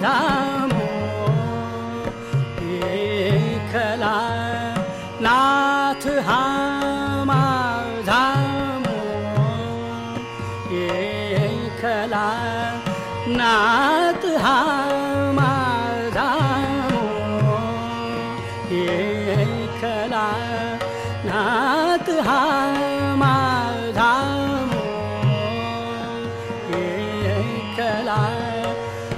धमो येखला नाथ हा धमो। येखला नत् हा धमो। येखला नाम एखला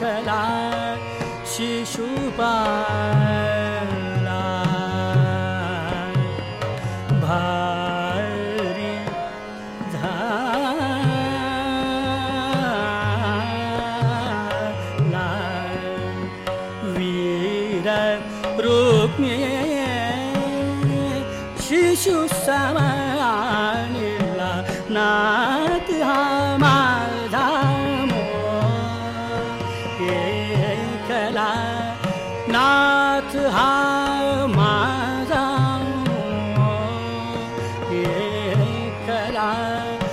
सकला शिशुपाला भारि धा वीररूपे I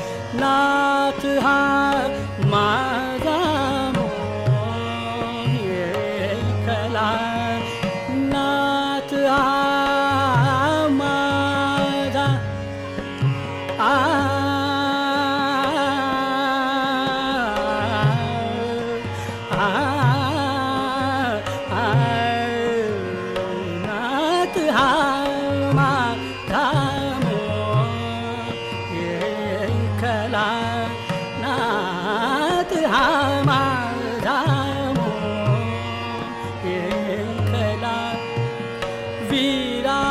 mirar.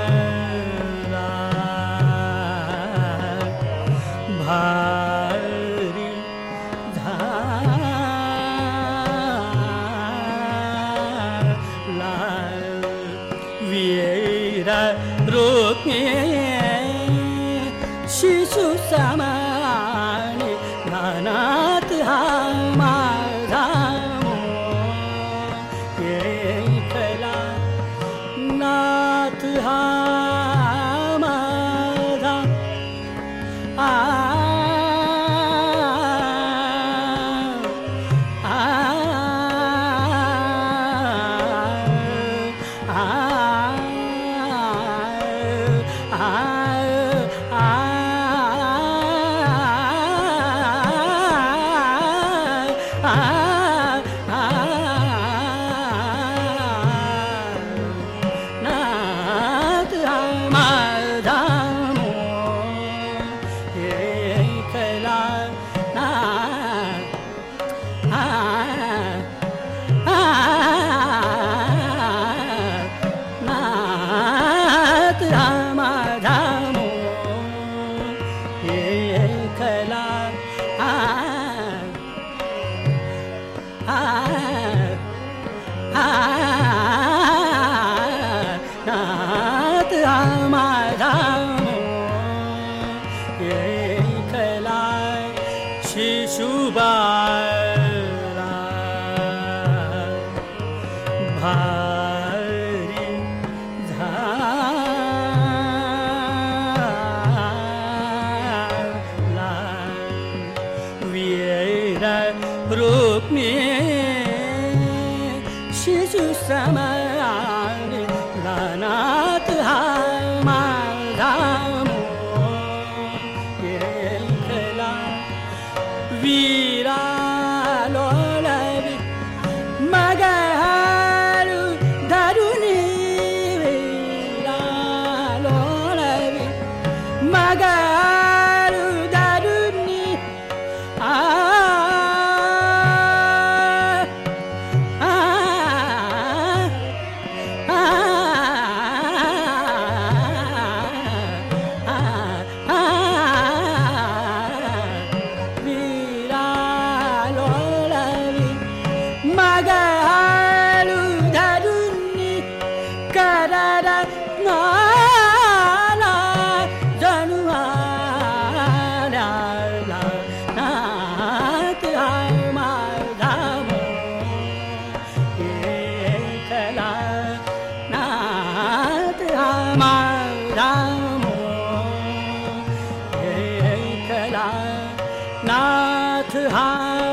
रै शिशु सम Sarah. नाथ ना